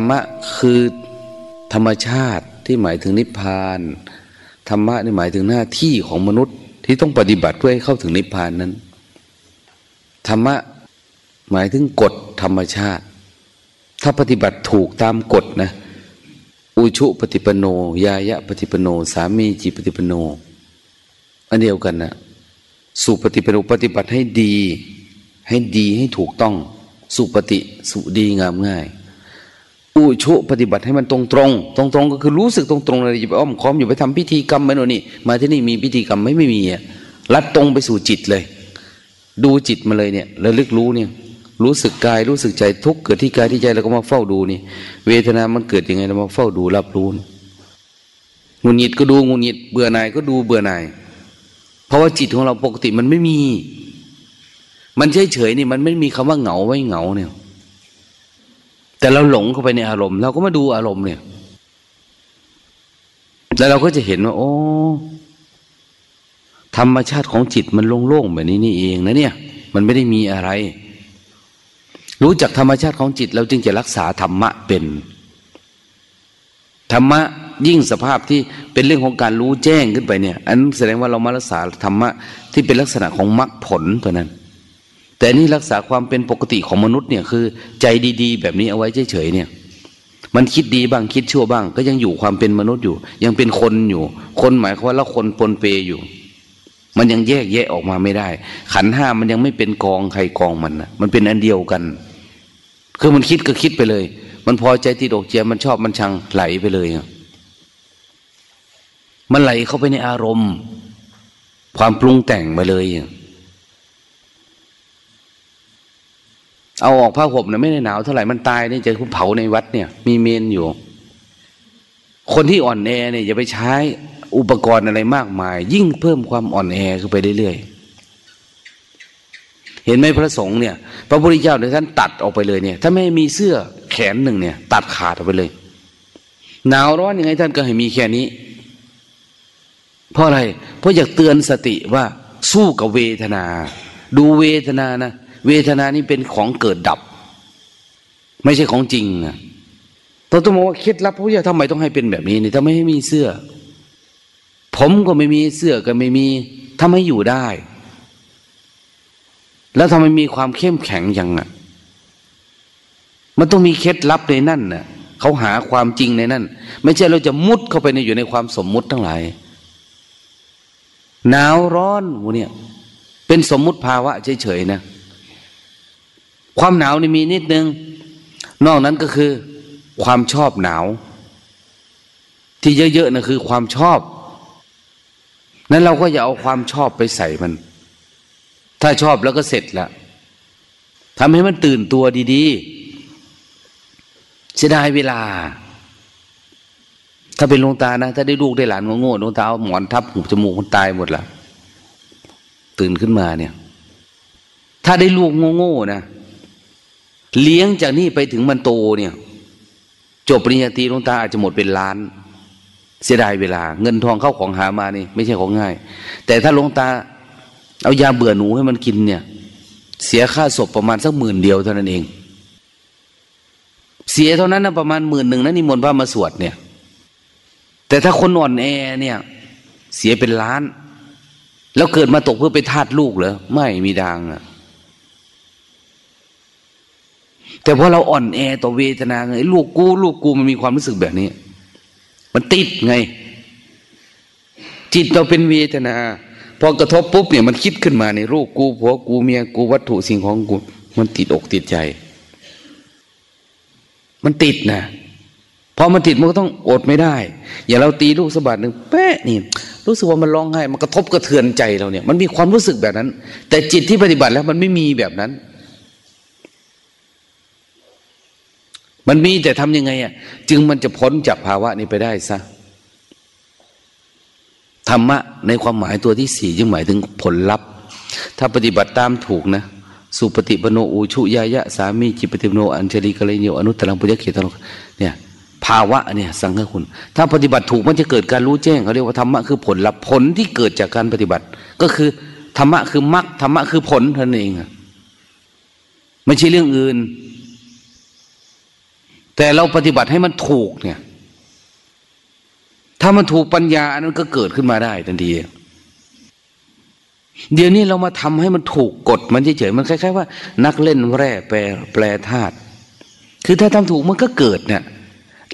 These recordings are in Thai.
รรมะคือธรรมชาติที่หมายถึงนิพพานธรรมะนี่หมายถึงหน้าที่ของมนุษย์ที่ต้องปฏิบัติเพื่อให้เข้าถึงนิพพานนั้น ธรรมะหมายถึงกฎธรรมชาติ ถ้าปฏิบัติถูกตามกฎนะอุชุปฏิปโน ยายะปฏิปโน สามีจิปฏิปโน อันเดียวกันนะสุปฏิปโนปฏิบัติให้ดี ให้ดีให้ถูกต้อง สุปฏิสุดีงามง่าย อุชุปฏิบัติให้มันตรงตรงตรงตรงก็คือรู้สึกตรงตรงเลยอย่าไปอ้อมค้อมอย่าไปทำพิธีกรรมไม่โน่นนี่มาที่นี่มีพิธีกรรมไม่ไม่มีอะรัดตรงไปสู่จิตเลย ดูจิตมาเลยเนี่ยระลึกรู้เนี่ย รู้สึกกายรู้สึกใจทุกเกิดที่กายที่ใจเราก็มาเฝ้าดูนี่ เวทนามันเกิดยังไงเรามาเฝ้าดูรับรู้งุนหงิดก็ดูงุนหงิดเบื่อหน่ายก็ดูเบื่อหน่ายเพราะว่าจิตของเราปกติมันไม่มี มันเฉยเฉยนี่มันไม่มีคำว่าเหงาไว้เหงาเนี่ย แต่เราหลงเข้าไปในอารมณ์ เราก็มาดูอารมณ์เนี่ย แล้วเราก็จะเห็นว่า โอ้ธรรมชาติของจิตมันโล่งๆแบบนี้นี่เองนะเนี่ย มันไม่ได้มีอะไร รู้จักธรรมชาติของจิต เราจึงจะรักษาธรรมะเป็น ธรรมะยิ่งสภาพที่เป็นเรื่องของการรู้แจ้งขึ้นไปเนี่ย อันแสดงว่าเรามารักษาธรรมะที่เป็นลักษณะของมรรคผลตัวนั้น แต่นี่รักษาความเป็นปกติของมนุษย์เนี่ยคือ ใจดี ๆ แบบนี้เอาไว้เฉยๆเนี่ย มันคิดดีบ้างคิดชั่วบ้าง ก็ยังอยู่ความเป็นมนุษย์อยู่ ยังเป็นคนอยู่ คนหมายความว่าล้วคนปนเปอยู่ มันยังแยกแยะออกมาไม่ได้ ขันห้ามันยังไม่เป็นกองใครกองมันนะมันเป็นอันเดียวกัน คือมันคิดก็คิดไปเลย มันพอใจที่ดอกเจียมันชอบมันชังไหลไปเลยมันไหลเข้าไปในอารมณ์ ความปรุงแต่งมาเลย เอาออกผ้าห่มเนี่ยไม่ได้หนาวเท่าไหร่มันตายนี่จะเผาในวัดเนี่ย มีเมนอยู่ คนที่อ่อนแอเนี่ยอย่าไปใช้อุปกรณ์อะไรมากมาย ยิ่งเพิ่มความอ่อนแอขึ้นไปเรื่อยๆเห็นไหมพระสงฆ์เนี่ย พระพุทธเจ้าเนี่ยท่านตัดออกไปเลยเนี่ย ถ้าไม่มีเสื้อแขนหนึ่งเนี่ย ตัดขาดออกไปเลย หนาวร้อนยังไงท่านก็ให้มีแค่นี้ เพราะอะไร เพราะอยากเตือนสติว่าสู้กับเวทนา ดูเวทนานะ เวทนานี่เป็นของเกิดดับ ไม่ใช่ของจริงนะตอนต้องบอกว่าเคล็ดลับพระพุทธเจ้าทำไมต้องให้เป็นแบบนี้เนี่ยถ้าไม่ให้มีเสื้อ ผมก็ไม่มีเสื้อก็ไม่มีถ้าไม่อยู่ได้ แล้วทำไมมีความเข้มแข็งอย่างน่ะ มันต้องมีเคล็ดลับในนั่นน่ะเขาหาความจริงในนั่น ไม่ใช่เราจะมุดเข้าไปในอยู่ในความสมมุติทั้งหลายหนาวร้อนวเนี่ย เป็นสมมุติภาวะเฉยๆนะ ความหนาวนี่มีนิดนึง นอกนั้นก็คือ ความชอบหนาว ที่เยอะๆนะคือความชอบ นั้นเราก็อย่าเอาความชอบไปใส่มัน ถ้าชอบแล้วก็เสร็จละทำให้มันตื่นตัวดีๆ เสียดายเวลา ถ้าเป็นลงตานะ ถ้าได้ลูกได้หลานงโง่ลงตาเอาหมอนทับหูจมูกคนตายหมดละตื่นขึ้นมาเนี่ย ถ้าได้ลูกโง่ๆนะ เลี้ยงจากนี่ไปถึงมันโตเนี่ย จบปริญญาตรีลงตาอาจจะหมดเป็นล้าน เสียดายเวลา เงินทองเข้าของหามานี่ ไม่ใช่ของง่าย แต่ถ้าลงตา เอายาเบื่อหนูให้มันกินเนี่ย เสียค่าศพประมาณสักหมื่นเดียวเท่านั้นเอง เสียเท่านั้นนะประมาณหมื่นหนึ่งนะนิมนต์พระมาสวดเนี่ย แต่ถ้าคนอ่อนแอเนี่ย เสียเป็นล้าน แล้วเกิดมาตกเพื่อไปทาดลูกเหรอไม่มีดังอะ แต่พอเราอ่อนแอต่อเวทนาไงลูกกู ลูกกูมันมีความรู้สึกแบบนี้ มันติดไง จิตเราเป็นเวทนาพอกระทบปุ๊บเนี่ยมันคิดขึ้นมาในรูปกูผัวกูเมียกูวัตถุสิ่งของกู มันติดอกติดใจ มันติดนะพอมันติดมันก็ต้องอดไม่ได้ อย่าเราตีลูกสะบัดหนึ่งแป๊ะนี่ รู้สึกว่ามันร้องไห้ มันกระทบกระเทือนใจเราเนี่ย มันมีความรู้สึกแบบนั้น แต่จิตที่ปฏิบัติแล้วมันไม่มีแบบนั้น มันมีแต่ทำยังไงอะจึงมันจะพ้นจากภาวะนี้ไปได้ซะธรรมะในความหมายตัวที่สี่จึงหมายถึงผลลัพธ์ ถ้าปฏิบัติตามถูกนะ สุปฏิปโนอุชุยายะ สามีจิปฏิปโนอัญเชลีกะเลโยอนุตตรังปุญญเขตงเนี่ยภาวะเนี่ยสังฆคุณ ถ้าปฏิบัติถูกมันจะเกิดการรู้แจ้งเขาเรียกว่าธรรมะคือผลลัพธ์ผลที่เกิดจากการปฏิบัติ ก็คือธรรมะคือมรรคธรรมะคือผลเท่านั้นเองไม่ใช่เรื่องอื่น แต่เราปฏิบัติให้มันถูกเนี่ย ถ้ามันถูกปัญญาอันนั้นก็เกิดขึ้นมาได้ทันทีเดี๋ยวนี้เรามาทำให้มันถูกกฎมันเฉยๆมันคล้ายๆว่า นักเล่นแร่แปรแปรธาตุคือถ้าทำถูกมันก็เกิดเนี่ย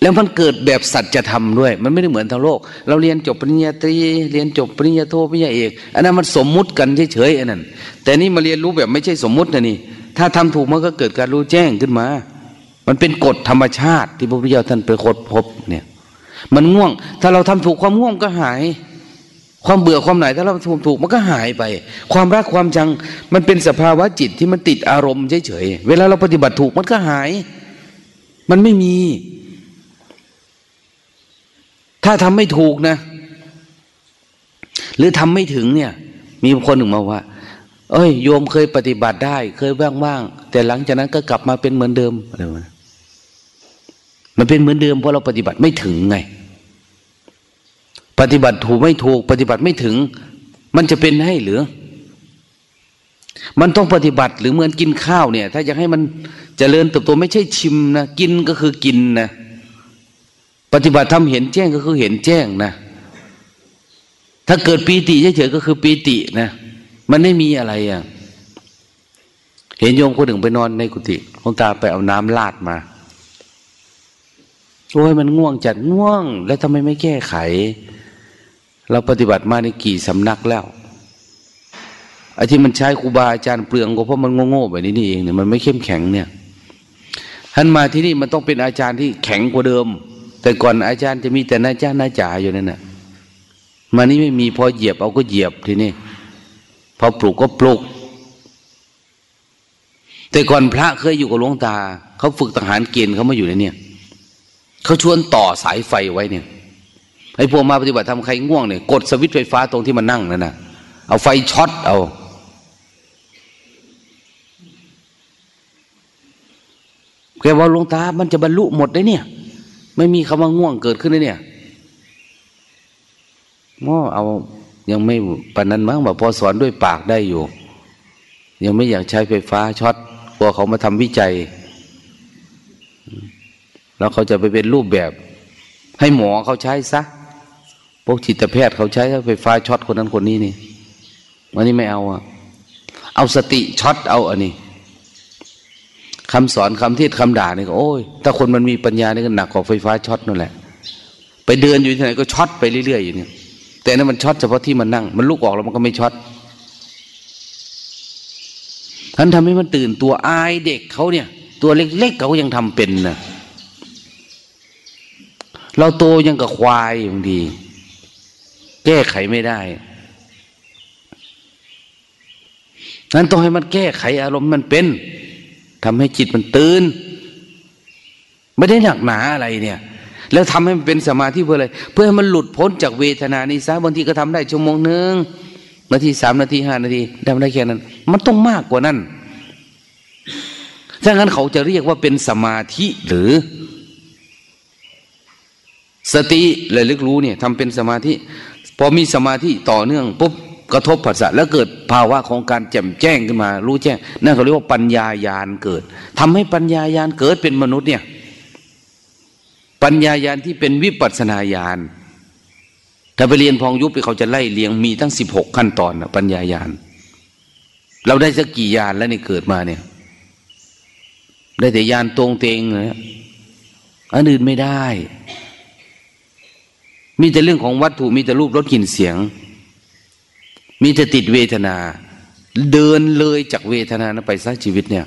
แล้วมันเกิดแบบสัจธรรมด้วย มันไม่ได้เหมือนทางโลก เราเรียนจบปริญญาตรี เรียนจบปริญญาโทปริญญาเอกอันนั้นมันสมมุติกันเฉยๆอันนั้น แต่นี่มาเรียนรู้แบบไม่ใช่สมมุตินะนี่ ถ้าทำถูกมันก็เกิดการรู้แจ้งขึ้นมา มันเป็นกฎธรรมชาติที่พระพุทธเจ้าท่านไปค้นพบเนี่ย มันง่วง ถ้าเราทำถูกความง่วงก็หาย ความเบื่อความไหนถ้าเราทำถูกมันก็หายไป ความรักความชังมันเป็นสภาวะจิตที่มันติดอารมณ์เฉยๆเวลาเราปฏิบัติถูกมันก็หาย มันไม่มี ถ้าทำไม่ถูกนะ หรือทำไม่ถึงเนี่ย มีคนหนึ่งมาว่าเอ้ยโยมเคยปฏิบัติได้ เคยบ้างๆแต่หลังจากนั้นก็กลับมาเป็นเหมือนเดิมอะไรวะ มันเป็นเหมือนเดิมเพราะเราปฏิบัติไม่ถึงไง ปฏิบัติถูกไม่ถูก ปฏิบัติไม่ถึง มันจะเป็นให้หรือ มันต้องปฏิบัติหรือเหมือนกินข้าวเนี่ย ถ้าอยากให้มันจเจริญเติบโตไม่ใช่ชิมนะกินก็คือกินนะปฏิบัติทำเห็นแจ้งก็คือเห็นแจ้งนะถ้าเกิดปีติเฉยๆก็คือปีตินะมันไม่มีอะไรอะเห็นโยมคนหนึ่งไปนอนในกุฏิหลวงตาไปเอาน้ำลาดมา โอ้ยมันง่วงจัดง่วง แล้วทำไมไม่แก้ไข เราปฏิบัติมาในกี่สำนักแล้วไอ้ที่มันใช้ครูบาอาจารย์เปลืองก็เพราะมันโง่ๆแบบนี้นี่เองเนี่ยมันไม่เข้มแข็งเนี่ยท่านมาที่นี่มันต้องเป็นอาจารย์ที่แข็งกว่าเดิม แต่ก่อนอาจารย์จะมีแต่นายจ้านาจ่าอยู่นั่นแหะมานี้ไม่มีพอเหยียบเอาก็เหยียบทีนี้พอปลูกก็ปลูก แต่ก่อนพระเคยอยู่กับหลวงตาเขาฝึกทหารเกณฑ์เขามาอยู่ในเนี่ย เขาชวนต่อสายไฟไว้เนี่ยไอ้พวกมาปฏิบัติทำใครง่วงเนี่ยกดสวิตช์ไฟฟ้าตรงที่มันนั่งนั่นนะเอาไฟช็อตเอา แกว่าลวงตา มันจะบรรลุหมดได้เนี่ย ไม่มีคำว่าง่วงเกิดขึ้นเลยเนี่ยง้อเอายังไม่ปนนั้นมั้งแบบพอสอนด้วยปากได้อยู่ ยังไม่อยากใช้ไฟฟ้าช็อตกลัวเขามาทำวิจัย แล้วเขาจะไปเป็นรูปแบบ ให้หมอเขาใช้ซะพวกจิตแพทย์เขาใช้ไฟฟ้าช็อตคนนั้นคนนี้นี่วันนี้ไม่เอาอะเอาสติช็อตเอาอันนี้คำสอนคำเทศคำด่าเนี่ยโอ้ยถ้าคนมันมีปัญญาเนี่ยก็หนักกว่าไฟฟ้าช็อตนั่นแหละ ไปเดินอยู่ที่ไหนก็ช็อตไปเรื่อยๆอยู่เนี่ยแต่นั้นมันช็อตเฉพาะที่มันนั่ง มันลุกออกแล้วมันก็ไม่ช็อตท่านทำให้มันตื่นตัวอายเด็กเขาเนี่ย ตัวเล็กๆเขายังทำเป็นนะ เราโตยังกับควายบางทีแก้ไขไม่ได้นั้นต้องให้มันแก้ไขอารมณ์มันเป็นทำให้จิตมันตื่น ไม่ได้หนักหนาอะไรเนี่ย แล้วทำให้มันเป็นสมาธิเพื่ออะไร เพื่อให้มันหลุดพ้นจากเวทนานี้ซะบางทีก็ทำได้ชั่วโมงหนึ่งนาทีสามนาทีห้านาทีทำได้แค่นั้น มันต้องมากกว่านั้นถ้างั้นเขาจะเรียกว่าเป็นสมาธิหรือ สติเลยลึกรู้เนี่ยทำเป็นสมาธิ พอมีสมาธิต่อเนื่องปุ๊บกระทบผัสสะแล้วเกิดภาวะของการแจ่มแจ้งขึ้นมา รู้แจ้ง นั่นเขาเรียกว่าปัญญายาณเกิดทำให้ปัญญายาณเกิดเป็นมนุษย์เนี่ย ปัญญายาณที่เป็นวิปัสนาญาณถ้าไปเรียนพองยุบไปเขาจะไล่เลียงมีตั้งสิบหกขั้นตอนนะปัญญายาณเราได้สักกี่ยานแล้วนี่เกิดมาเนี่ย ได้แต่ยานตรงเตงนะอันอื่นไม่ได้ มีแต่เรื่องของวัตถุมีแต่รูปรสกลิ่นเสียง มีแต่ติดเวทนา เดินเลยจากเวทนานะไปซะชีวิตเนี่ย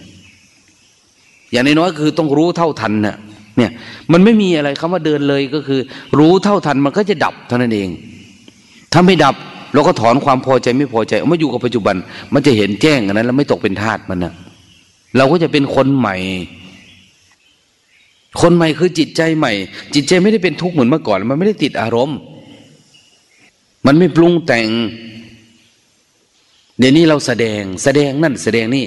อย่างน้อยคือต้องรู้เท่าทันเนี่ยเนี่ยมันไม่มีอะไรคำว่าเดินเลยก็คือ รู้เท่าทันมันก็จะดับเท่านั้นเอง ถ้าไม่ดับเราก็ถอนความพอใจไม่พอใจเอามาอยู่กับปัจจุบัน มันจะเห็นแจ้งอันนั้น แล้วไม่ตกเป็นทาสมันนะเราก็จะเป็นคนใหม่ คนใหม่คือจิตใจใหม่ จิตใจไม่ได้เป็นทุกข์เหมือนเมื่อก่อน มันไม่ได้ติดอารมณ์ มันไม่ปรุงแต่ง เดี๋ยวนี้เราแสดงแสดงนั่นแสดงนี่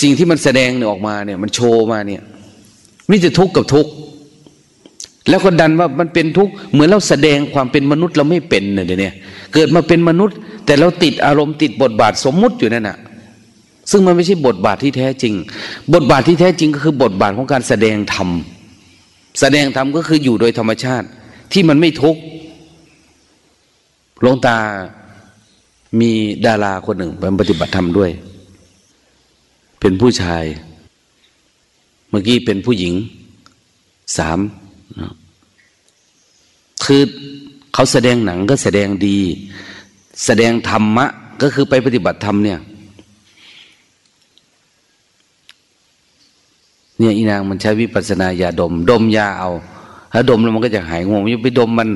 สิ่งที่มันแสดงเนี่ยออกมาเนี่ย มันโชว์มาเนี่ยมิจะทุกข์กับทุกข์แล้วก็ดันว่ามันเป็นทุกข์เหมือนเราแสดงความเป็นมนุษย์เราไม่เป็นเนี่ยเดี๋ยวนี้เกิดมาเป็นมนุษย์ แต่เราติดอารมณ์ติดบทบาทสมมุติอยู่นั่นน่ะซึ่งมันไม่ใช่บทบาทที่แท้จริง บทบาทที่แท้จริงก็คือบทบาทของการแสดงธรรม แสดงธรรมก็คืออยู่โดยธรรมชาติที่มันไม่ทุกข์หลวงตามีดาราคนหนึ่งไปปฏิบัติธรรมด้วย เป็นผู้ชาย เมื่อกี้เป็นผู้หญิงสามคือเขาแสดงหนังก็แสดงดี แสดงธรรมะ ก็คือไปปฏิบัติธรรมเนี่ย เนี่ยอีนางมันใช้วิปัสนายาดม ดมยาเอาถ้าดมแล้วมันก็จะหายงงยังไปดมมัน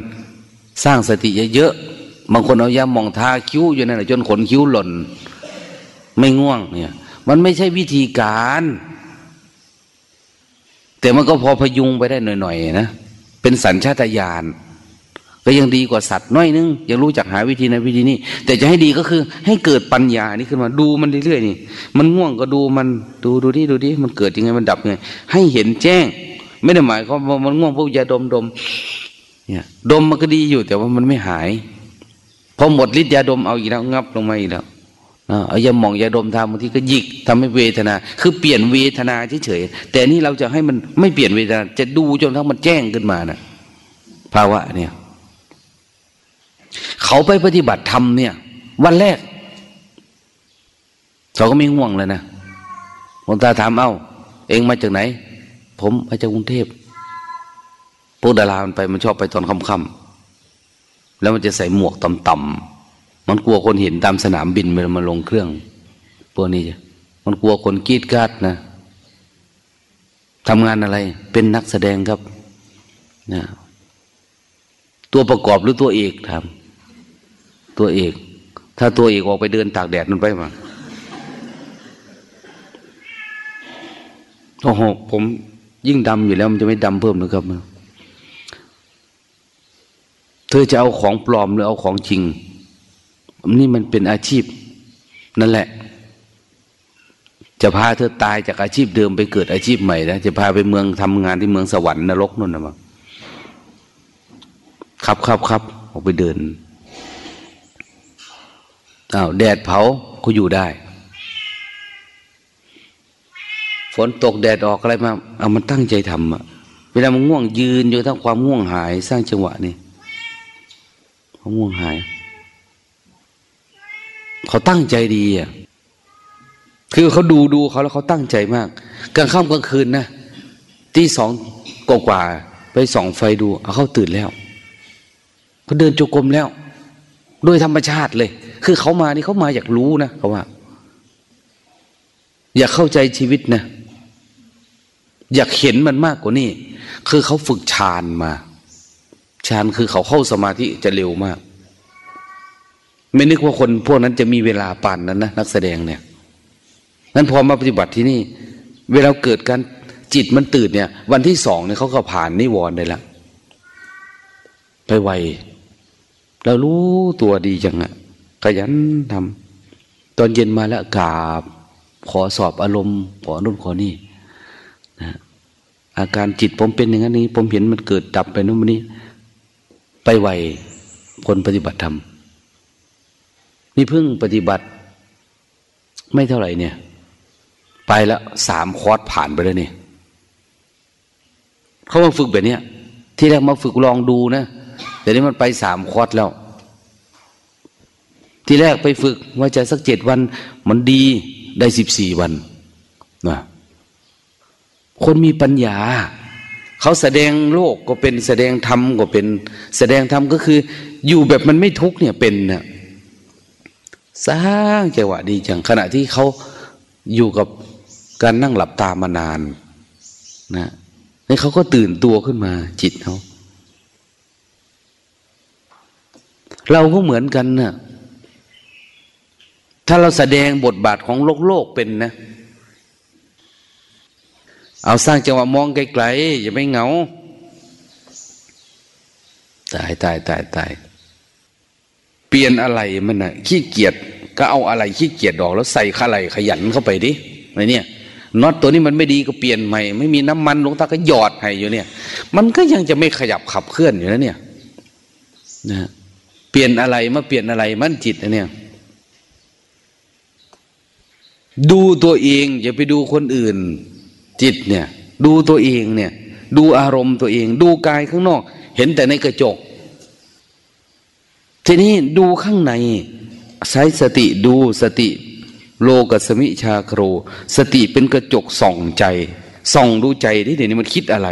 สร้างสติเยอะๆบางคนเอายามองทาคิ้วอยู่นั่นแหละจนขนคิ้วหล่น ไม่ง่วงเนี่ย มันไม่ใช่วิธีการ แต่มันก็พอพยุงไปได้หน่อยๆนะเป็นสัญชาตญาณ ก็ยังดีกว่าสัตว์น้อยนึงยังรู้จักหาวิธีในวิธีนี้ แต่จะให้ดีก็คือ ให้เกิดปัญญานี่ขึ้นมาดูมันเรื่อยๆนี่ มันง่วงก็ดูมันดูดูที่ดูที่มันเกิดยังไงมันดับยังไงให้เห็นแจ้ง ไม่ได้หมายความว่ามันง่วงพวกยาดมดมเนี่ยดมมันก็ดีอยู่แต่ว่ามันไม่หายพอหมดฤทธิ์ยาดมเอาอีกแล้วงับลงมาอีกแล้วเอายาหมองยาดมทำบางทีก็หยิกทำให้เวทนา คือเปลี่ยนเวทนาเฉยๆแต่นี่เราจะให้มันไม่เปลี่ยนเวทนา จะดูจนทั้งมันแจ้งขึ้นมานะภาวะเนี่ย เขาไปปฏิบัติธรรมเนี่ย วันแรก เขาก็ไม่ง่วงเลยนะหลวงตาถามเอา้า เองมาจากไหน ผมมาจากกรุงเทพพวกดารามันไปมันชอบไปตอนค่ำๆแล้วมันจะใส่หมวกต่ำๆมันกลัวคนเห็นตามสนามบินเวลามาลงเครื่องพวกนี้จ้ะมันกลัวคนกีดกาดนะทำงานอะไร เป็นนักแสดงครับนะตัวประกอบหรือตัวเอกทำ ตัวเอก ถ้าตัวเอกออกไปเดินตากแดดมันไปมาโอ้โหผมยิ่งดำอยู่แล้วมันจะไม่ดำเพิ่มนะครับเธอจะเอาของปลอมหรือเอาของจริง นี่มันเป็นอาชีพ นั่นแหละ จะพาเธอตายจากอาชีพเดิมไปเกิดอาชีพใหม่นะจะพาไปเมืองทำงานที่เมืองสวรรค์นรกนู่นนะมั้งครับครับครับออกไปเดิน อ้าวแดดเผาก็อยู่ได้ ฝนตกแดดออกอะไรมาเอามันตั้งใจทำอะเวลามันง่วงยืนอยู่ทั้งความง่วงหาย สร้างจังหวะนี่เขาง่วงหาย เขาตั้งใจดีอะคือเขาดูดูเขาแล้วเขาตั้งใจมากกลางค่ำกลางคืนนะตีสองกว่าไปส่องไฟดู เอาเขาตื่นแล้วเขาเดินจุกรมแล้วโดยธรรมชาติเลย คือเขามานี่เขามาอยากรู้นะเขาว่า อยากเข้าใจชีวิตนะ อยากเห็นมันมากกว่านี้ คือเขาฝึกฌานมาฌานคือเขาเข้าสมาธิจะเร็วมาก ไม่นึกว่าคนพวกนั้นจะมีเวลาปานนั้นนะนักแสดงเนี่ยนั้นพอมาปฏิบัติที่นี่ เวลาเกิดการจิตมันตื่นเนี่ย วันที่สองเนี่ยเขาก็ผ่านนิวรณ์ได้ละไปไวเรารู้ตัวดีจังอะ ขยันทำตอนเย็นมาแล้วกราบ ขอสอบอารมณ์ ขอนู่นขอนี่นะอาการจิตผมเป็นอย่างนี้ ผมเห็นมันเกิดดับไปนู่นนี่ไปไวคนปฏิบัติธรรมนี่เพิ่งปฏิบัติ ไม่เท่าไหร่เนี่ย ไปแล้วสามคอร์สผ่านไปแล้วเนี่ยเขามาฝึกแบบนี้ที่แรกมาฝึกลองดูนะแต่นี้มันไปสามคอร์สแล้ว ที่แรกไปฝึกว่าจะสักเจ็ดวัน มันดีได้สิบสี่วันนะคนมีปัญญา เขาแสดงโลกก็เป็นแสดงธรรมก็เป็น แสดงธรรมก็คือ อยู่แบบมันไม่ทุกเนี่ยเป็นนะสร้างจังหวะดีจังขณะที่เขาอยู่กับการนั่งหลับตามานานนะนี่เขาก็ตื่นตัวขึ้นมา จิตเขาเราก็เหมือนกันนะ่ะ ถ้าเราแสดงบทบาทของโลกโลกเป็นนะ เอาสร้างจังหวะมองไกลๆอย่าไม่เหงา ตายตายตายตายเปลี่ยนอะไรมันนะ่ะขี้เกียจก็เอาอะไรขี้เกียจดอกแล้วใส่อะไรขยันเข้าไปดิไอเนี่ยน็อตตัวนี้มันไม่ดีก็เปลี่ยนใหม่ ไม่มีน้ำมันลงตาก็หยอดให้อยู่เนี่ย มันก็ยังจะไม่ขยับขับเคลื่อนอยู่นะเนี่ยนะเปลี่ยนอะไรมาเปลี่ยนอะไรมันจิตนะเนี่ย ดูตัวเองอย่าไปดูคนอื่น จิตเนี่ย ดูตัวเองเนี่ย ดูอารมณ์ตัวเอง ดูกายข้างนอก เห็นแต่ในกระจก ทีนี้ดูข้างในใช้สติดูสติ โลกสมิชาโคร สติเป็นกระจกส่องใจ ส่องดูใจที่เดี๋ยวนี้มันคิดอะไร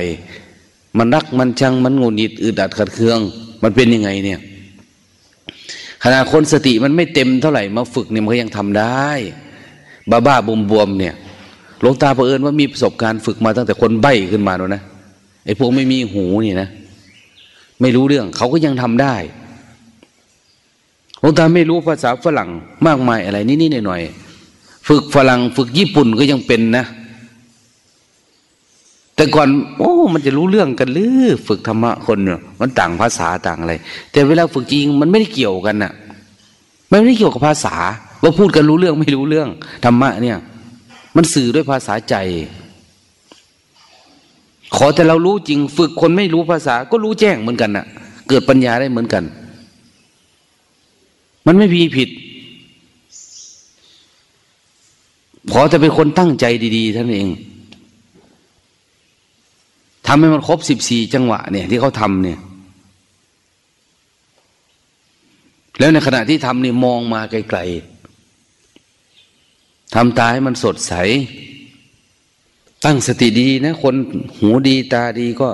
มันรักมันชังมันงุนหิดอึดอัดขัดเคือง มันเป็นยังไงเนี่ยขณะคนสติมันไม่เต็มเท่าไหร่มาฝึกเนี่ยมันก็ยังทำได้ บ้าบ้าบวมบวมเนี่ยหลวงตาเผอิญว่ามีประสบการณ์ฝึกมาตั้งแต่คนใบ้ขึ้นมาแล้วนะไอ้พวกไม่มีหูนี่นะไม่รู้เรื่อง เขาก็ยังทำได้หลวงตาไม่รู้ภาษาฝรั่งมากมายอะไรนิดๆหน่อยๆฝึกฝรั่งฝึกญี่ปุ่นก็ยังเป็นนะ แต่ก่อนโอ้มันจะรู้เรื่องกันหรือฝึกธรรมะคนเนี่ยมันต่างภาษาต่างอะไร แต่เวลาฝึกจริงมันไม่ได้เกี่ยวกันนะ่ะไม่ได้เกี่ยวกับภาษา ว่าพูดกันรู้เรื่องไม่รู้เรื่องธรรมะเนี่ย มันสื่อด้วยภาษาใจ ขอแต่เรารู้จริง ฝึกคนไม่รู้ภาษา ก็รู้แจ้งเหมือนกันนะ่ะ เกิดปัญญาได้เหมือนกัน มันไม่มีผิด ขอจะเป็นคนตั้งใจดีๆท่านเองทำให้มันครบสิบสี่จังหวะเนี่ย ที่เขาทำเนี่ยแล้วในขณะที่ทำนี่มองมาไกลๆ ทำตาให้มันสดใส ตั้งสติดีนะ คนหูดีตาดีก็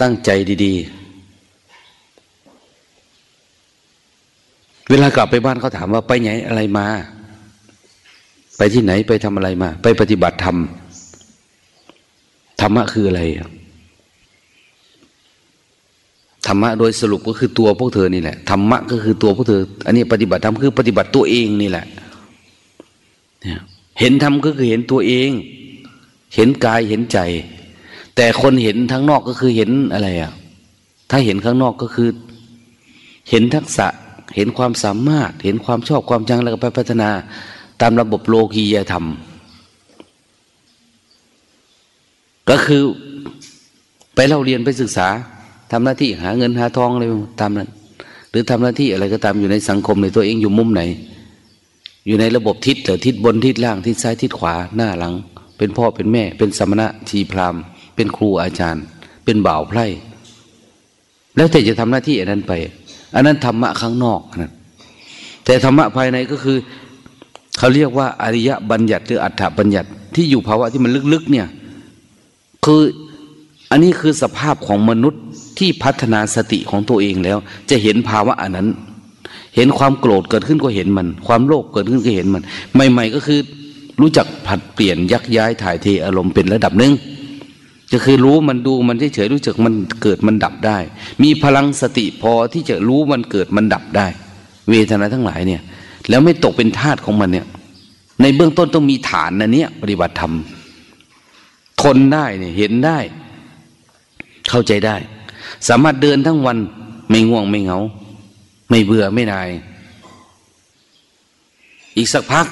ตั้งใจดีๆ เวลากลับไปบ้านเขาถามว่าไปไหนอะไรมา ไปที่ไหนไปทำอะไรมา ไปปฏิบัติธรรม ธรรมะคืออะไร ธรรมะโดยสรุปก็คือตัวพวกเธอนี่แหละ ธรรมะก็คือตัวพวกเธอ อันนี้ปฏิบัติธรรมคือปฏิบัติตัวเองนี่แหละ เห็นธรรมก็คือเห็นตัวเอง เห็นกายเห็นใจ แต่คนเห็นทั้งนอกก็คือเห็นอะไรอะ ถ้าเห็นข้างนอกก็คือ เห็นทักษะ เห็นความสามารถ เห็นความชอบความชังแล้วก็ไปพัฒนาตามระบบโลกียธรรม ก็คือไปเล่าเรียนไปศึกษาทำหน้าที่หาเงินหาทองอะไรตามนั้น หรือทำหน้าที่อะไรก็ตามอยู่ในสังคมในตัวเองอยู่มุมไหน อยู่ในระบบทิศหรือทิศบนทิศล่างทิศซ้ายทิศขวาหน้าหลัง เป็นพ่อเป็นแม่ เป็นสมณะชีพรามเป็นครูอาจารย์ เป็นบ่าวไพร่ แล้วแต่จะทำหน้าที่อันนั้นไป อันนั้นธรรมะข้างนอกนะแต่ธรรมะภายในก็คือเขาเรียกว่าอริยบัญญัติหรืออัฏฐบัญญัติที่อยู่ภาวะที่มันลึกๆ เนี่ย คืออันนี้คือสภาพของมนุษย์ที่พัฒนาสติของตัวเองแล้ว จะเห็นภาวะอันนั้น เห็นความโกรธเกิดขึ้นก็เห็นมัน ความโลภเกิดขึ้นก็เห็นมัน ใหม่ ๆ ก็คือรู้จักผัดเปลี่ยนยักย้ายถ่ายเทอารมณ์เป็นระดับหนึ่งจะคือรู้มันดูมันเฉยๆรู้จักมันเกิดมันดับได้ มีพลังสติพอที่จะรู้มันเกิดมันดับได้ เวทนาทั้งหลายเนี่ย แล้วไม่ตกเป็นทาตของมันเนี่ย ในเบื้องต้นต้องมีฐานนะเนี่ยปฏิบัติธรรมทนได้เนี่ยเห็นได้ เข้าใจได้ สามารถเดินทั้งวันไม่ง่วงไม่เหงา ไม่เบื่อไม่นาย อีกสักพัก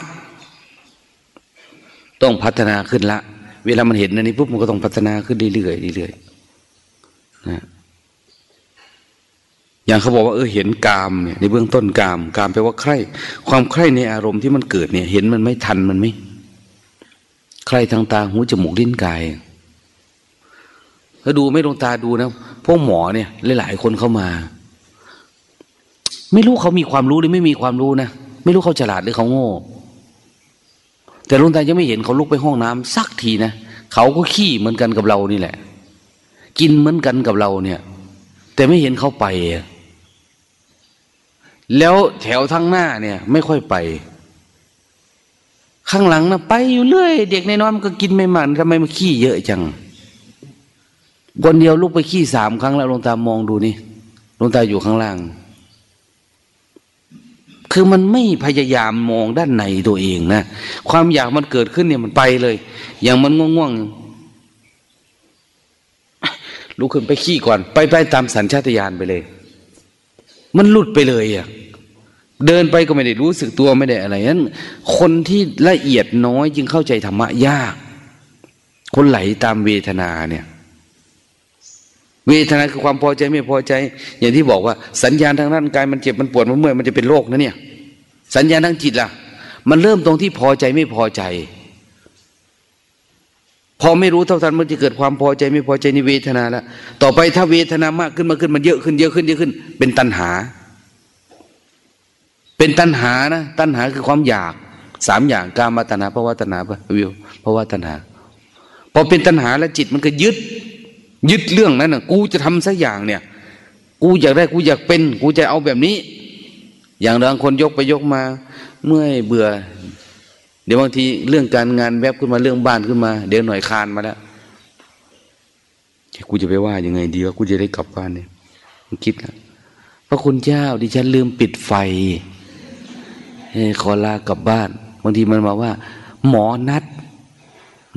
ต้องพัฒนาขึ้นละ เวลามันเห็นอันนี้ปุ๊บมันก็ต้องพัฒนาขึ้นเรื่อยๆเรื่อยๆนะอย่างเขาบอกว่าเออเห็นกามเนี่ยในเบื้องต้นกาม กามแปลว่าใคร่ความใคร่ในอารมณ์ที่มันเกิดเนี่ย เห็นมันไม่ทันมันไม่ใคร่ทางตาหูจมูกลิ้นกายถ้าดูไม่ลงตาดูนะพวกหมอเนี่ยหลายๆคนเข้ามา ไม่รู้เขามีความรู้หรือไม่มีความรู้นะไม่รู้เขาฉลาดหรือเขาโง่ แต่ลุงตายังไม่เห็นเขาลุกไปห้องน้ำสักทีนะเขาก็ขี้เหมือนกันกับเรานี่แหละ กินเหมือนกันกับเราเนี่ย แต่ไม่เห็นเขาไปแล้วแถวทั้งหน้าเนี่ย ไม่ค่อยไป ข้างหลังนะไปอยู่เรื่อย เด็กในน้อยมันก็กินไม่มันทำไมมันขี้เยอะจังคนเดียวลุกไปขี้สามครั้งแล้วลงตามองดูนี่ลงตาอยู่ข้างล่าง คือมันไม่พยายามมองด้านในตัวเองนะ ความอยากมันเกิดขึ้นเนี่ยมันไปเลย อย่างมันง่วงๆลุกขึ้นไปขี้ก่อน ไปไปตามสัญชาตญาณไปเลย มันหลุดไปเลยอะเดินไปก็ไม่ได้รู้สึกตัวไม่ได้อะไรนั้นคนที่ละเอียดน้อยจึงเข้าใจธรรมะยาก คนไหลตามเวทนาเนี่ย เวทนาคือความพอใจไม่พอใจ อย่างที่บอกว่าสัญญาณทางร่างกายมันเจ็บมันปวดมันเมื่อยมันจะเป็นโรคนะเนี่ย สัญญาณทางจิตล่ะ มันเริ่มตรงที่พอใจไม่พอใจ พอไม่รู้เท่าทันมันจะเกิดความพอใจไม่พอใจในเวทนาแล้วต่อไปถ้าเวทนามากขึ้นมาขึ้นมันเยอะขึ้นเยอะขึ้นเยอะขึ้น เป็นตัณหา เป็นตัณหานะตัณหาคือความอยากสามอย่างกามาตัณหาภาวะตัณหาวิวภาวะตัณหาพอเป็นตัณหาแล้วจิตมันก็ยึด ยึดเรื่องนั้นนะกูจะทำสักอย่างเนี่ย กูอยากได้กูอยากเป็น กูจะเอาแบบนี้ อย่างบางคนยกไปยกมา เมื่อยเบื่อ เดี๋ยวบางทีเรื่องการงานแวบขึ้นมาเรื่องบ้านขึ้นมา เดี๋ยวหน่อยคานมาแล้วกูจะไปว่ายังไงดีว่ากูจะได้กลับบ้านเนี่ยมันคิดนะพระคุณเจ้าดิฉันลืมปิดไฟขอลากลับบ้าน บางทีมันมาว่า หมอนัด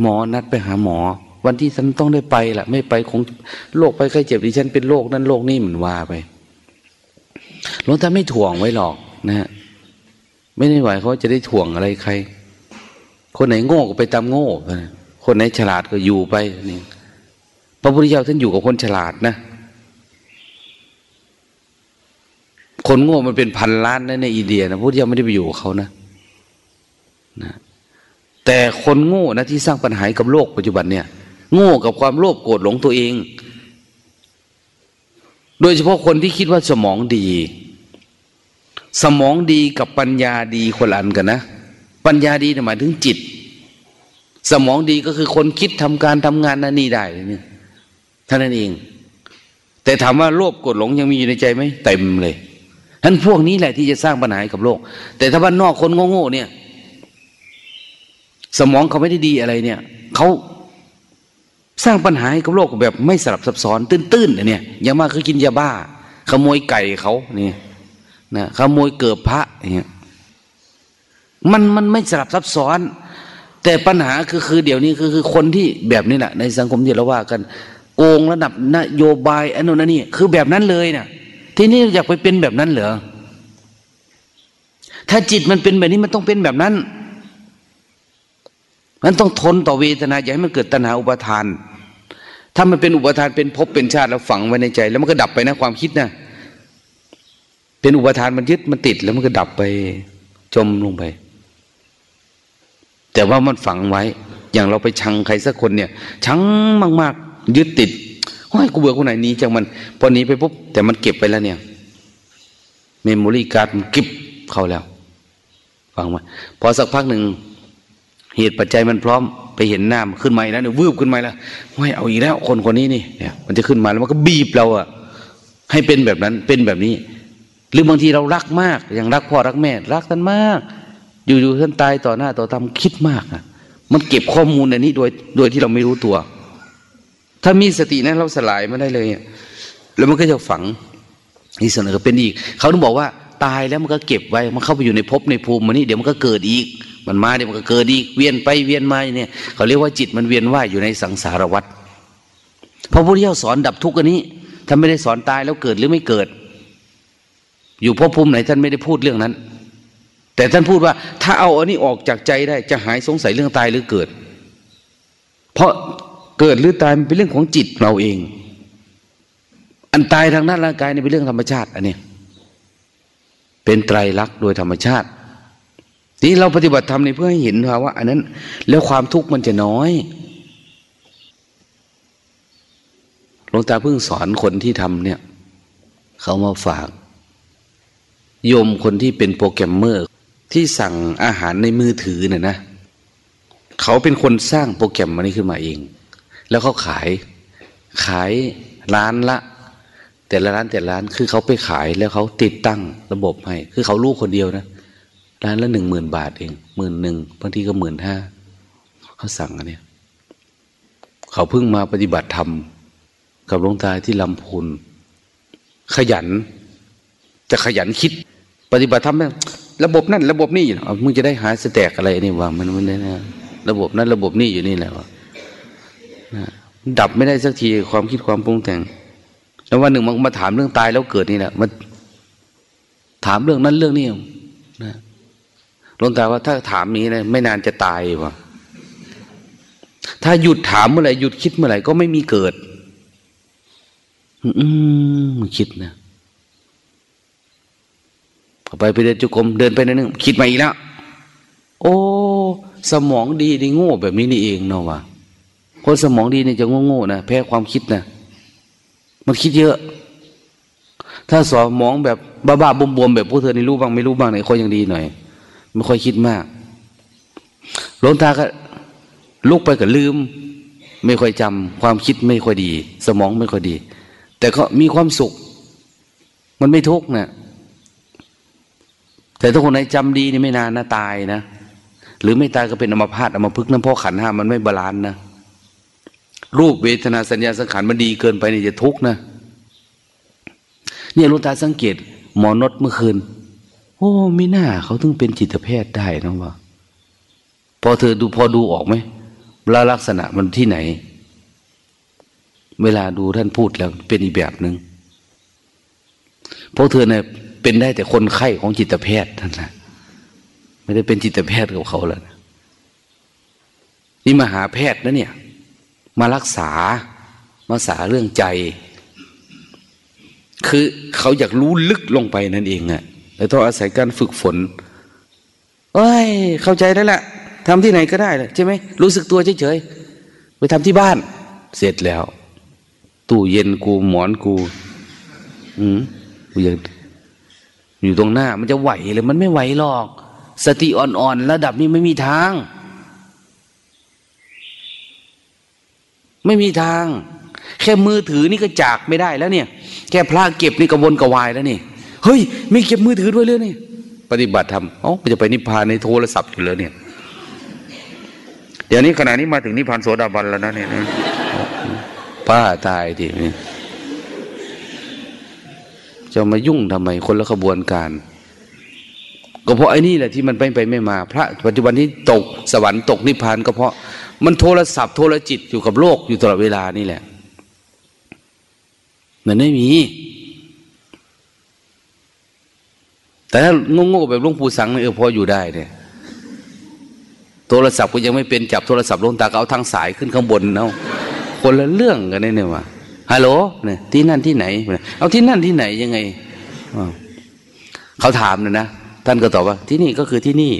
หมอนัดไปหาหมอ วันที่ฉันต้องได้ไปล่ะ ไม่ไปคงโรคไปใครเจ็บดิฉันเป็นโรคนั้นโรคนี้เหมือนว่าไปหลวงตาไม่ถ่วงไว้หรอกนะฮะไม่ได้ไหวเขาจะได้ถ่วงอะไรใคร คนไหนโง่ก็ไปตามโง่คนไหนฉลาดก็อยู่ไปนี่พระพุทธเจ้าท่านอยู่กับคนฉลาดนะ คนโง่มันเป็นพันล้านนะในอินเดียนะพระพุทธเจ้าไม่ได้ไปอยู่กับเขานะนะ แต่คนโง่นะที่สร้างปัญหากับโลกปัจจุบันเนี่ย โง่กับความโลภโกรธหลงตัวเอง โดยเฉพาะคนที่คิดว่าสมองดี สมองดีกับปัญญาดีคนละอันกันนะ ปัญญาดีหมายถึงจิต สมองดีก็คือคนคิดทำการทำงานนั่นนี่ได้เนี่ยท่านั้นเอง แต่ถามว่าโลภโกดหลงยังมีอยู่ในใจไหมเต็มเลยท่านพวกนี้แหละที่จะสร้างปัญหากับโลก แต่ถ้าบ้านนอกคนโง่ๆเนี่ย สมองเขาไม่ได้ดีอะไรเนี่ยเขา สร้างปัญหาให้กับโลกแบบไม่สลับซับซ้อนตื้นๆเนี่ยอย่ามาคือกินยาบ้า ขโมยไก่เขาเนี่ยนะขโมยเกิดพระเนี่ยมันมันไม่สลับซับซ้อน แต่ปัญหาคือคือเดี๋ยวนี้คือคือคนที่แบบนี้แหละในสังคมที่เราว่ากัน โกงระดับนโยบายอันนั้นนี่คือแบบนั้นเลยเนะ่ยทีนี่อยากไปเป็นแบบนั้นเหรอถ้าจิตมันเป็นแบบนี้มันต้องเป็นแบบนั้นมันต้องทนต่อเวทนาอย่าให้มันเกิดตัณหาอุปทาน ถ้ามันเป็นอุปทานเป็นภพเป็นชาติแล้วฝังไว้ในใจ แล้วมันก็ดับไปนะความคิดนะเป็นอุปทานมันยึดมันติดแล้วมันก็ดับไปจมลงไป แต่ว่ามันฝังไว้ อย่างเราไปชังใครสักคนเนี่ย ชังมากๆ ยึดติดโอ้ยกูเบื่อคนไหนนี้จังมันพอหนีไปปุ๊บแต่มันเก็บไปแล้วเนี่ยเมมโมรี่การ์ดมันกิบเข้าแล้ว ฟังมาพอสักพักหนึ่งเหตุปัจจัยมันพร้อม ไปเห็นหน้ามันขึ้นมาแล้วเนี่ยวืบขึ้นมาแล้วไม่เอาอีกแล้ว คนคนนี้นี่เนี่ยมันจะขึ้นมาแล้วมันก็บีบเราอะให้เป็นแบบนั้นเป็นแบบนี้ หรือบางทีเรารักมากอย่างรักพ่อรักแม่ รักท่านมาก อยู่ๆท่านตายต่อหน้าต่อตาคิดมากอะมันเก็บข้อมูลในนี้โดยโดยที่เราไม่รู้ตัว ถ้ามีสตินะเราสลายไม่ได้เลยแล้วมันก็จะฝังนี่เสนอเป็นอีก เขาต้องบอกว่าตายแล้วมันก็เก็บไว้ มันเข้าไปอยู่ในภพในภูมิมันนี่เดี๋ยวมันก็เกิดอีก มันมาเดี๋ยมันก็เกิดอีกเวียนไปเวียนมาเนี่ยเขาเรียกว่าจิตมันเวียนว่ายอยู่ในสังสารวัฏพระพุทธเจ้าสอนดับทุกข์อันนี้ท่านไม่ได้สอนตายแล้วเกิดหรือไม่เกิด อยู่ภพภูมิไหนท่านไม่ได้พูดเรื่องนั้น แต่ท่านพูดว่า ถ้าเอาอันนี้ออกจากใจได้ จะหายสงสัยเรื่องตายหรือเกิด เพราะเกิดหรือตายมันเป็นเรื่องของจิตเราเอง อันตายทางด้านร่างกายนี่เป็นเรื่องธรรมชาติ อันนี้เป็นไตรลักษณ์โดยธรรมชาติ ที่เราปฏิบัติธรรมนี่เพื่อให้เห็นว่าอันนั้น แล้วความทุกข์มันจะน้อยหลวงตาเพิ่งสอนคนที่ทำเนี่ย เขามาฝาก โยมคนที่เป็นโปรแกรมเมอร์ ที่สั่งอาหารในมือถือเนี่ยนะ เขาเป็นคนสร้างโปรแกรมมันนี้ขึ้นมาเอง แล้วเขาขายขายร้านละ แต่ละร้านแต่ละร้านคือเขาไปขายแล้วเขาติดตั้งระบบให้ คือเขารู้คนเดียวนะ ร้านละหนึ่งหมื่นบาทเองหมื่นหนึ่งบางทีก็หมื่นห้าเขาสั่งอันเนี้ยเขาเพิ่งมาปฏิบัติธรรม กับหลวงตาที่ลำพูนขยัน จะขยันคิด ปฏิบัติธรรมระบบนั่นระบบนี่เอามึงจะได้หาสแตกอะไรนี่ว่ามันมันได้นะระบบนั้นระบบนี่อยู่นี่แหละวะดับไม่ได้สักทีความคิดความปรุงแต่ง แล้ววันหนึ่งมันมาถามเรื่องตายแล้วเกิดนี่แหละมาถามเรื่องนั้นเรื่องนี้นะ ลวงตาว่าถ้าถามนี้นะไม่นานจะตายวะถ้าหยุดถามเมื่อไหร่หยุดคิดเมื่อไหร่ก็ไม่มีเกิด อืมคิดนะไปไปเดินจุกรมเดินไปนั่นนึงคิดมาอีกแล้วโอ้สมองดีดีโง่แบบนี้นี่เองเนาะวะคนสมองดีเนี่ยจะโง่ๆนะแพ้ความคิดนะมันคิดเยอะ ถ้าสมองแบบบ้าๆบวมๆแบบพวกเธอนี่รู้บ้างไม่รู้บ้างเนี่ยค่อยยังดีหน่อย ไม่ค่อยคิดมากหลวงตาก็ลุกไปก็ลืม ไม่ค่อยจำความคิดไม่ค่อยดี สมองไม่ค่อยดี แต่ก็มีความสุข มันไม่ทุกข์นะแต่ถ้าคนไหนจำดีนี่ไม่นานนะตายนะหรือไม่ตายก็เป็นอมพาตอมพฤกษ์นะเพราะขันห้ามันไม่บาลานนะรูปเวทนาสัญญาสังขารมันดีเกินไปนี่จะทุกข์นะเนี่ยลุงตาสังเกตหมอนดเมื่อคืน โอ้ไม่น่าเขาถึงเป็นจิตแพทย์ได้นะว่าพอเธอดูพอดูออกไหมแล้วลักษณะมันที่ไหน เวลาดูท่านพูดแล้วเป็นอีกแบบหนึง่งเพราะเธอเนี่ยเป็นได้แต่คนไข้ของจิตแพทย์ท่านนะไม่ได้เป็นจิตแพทย์กับเขาแล้วนะนี่มาหาแพทย์นะเนี่ย มารักษามาษาเรื่องใจ คือเขาอยากรู้ลึกลงไปนั่นเองอะ แต่ต้องอาศัยการฝึกฝนเอ้ย เข้าใจได้ละทำที่ไหนก็ได้เลยใช่ไหมรู้สึกตัวเฉยๆไปทำที่บ้าน เสร็จแล้ว ตู้เย็นกูหมอนกู อืมกูยังอยู่ตรงหน้า มันจะไหวเลย มันไม่ไหวหรอก สติอ่อนๆระดับนี้ไม่มีทาง ไม่มีทาง แค่มือถือนี่ก็จากไม่ได้แล้วเนี่ย แค่พระเก็บนี่กระวนกระวายแล้วนี่ เฮ้ยไม่เก็บมือถือด้วยเลยนี่ปฏิบัติธรรมอ๋อจะไปนิพพานในโทรศัพท์อยู่แล้วเนี่ยเดี๋ยวนี้ขณะนี้มาถึงนิพพานโสดาบันแล้วนะเนี่ยป้าตายทีนี่จะมายุ่งทำไมคนละขบวนการ ก็เพราะไอ้นี่แหละที่มันไปไปไม่มา พระปัจจุบันนี้ตกสวรรค์ตกนิพพานก็เพราะมันโทรศัพท์โทรจิตอยู่กับโลกอยู่ตลอดเวลานี่แหละมันไม่มี แต่ถ้าโง่ๆแบบหลวงปู่สังเนี่ยเออพออยู่ได้เนี่ยโทรศัพท์ก็ยังไม่เป็นจับโทรศัพท์ลงตาเอาทางสายขึ้นข้างบนเอาคนละเรื่องกันเนี่ยว่าฮัลโหลเนี่ยที่นั่นที่ไหน เอาที่นั่นที่ไหนยังไงเขาถามเนะนะท่านก็ตอบว่า ที่นี่ก็คือที่นี่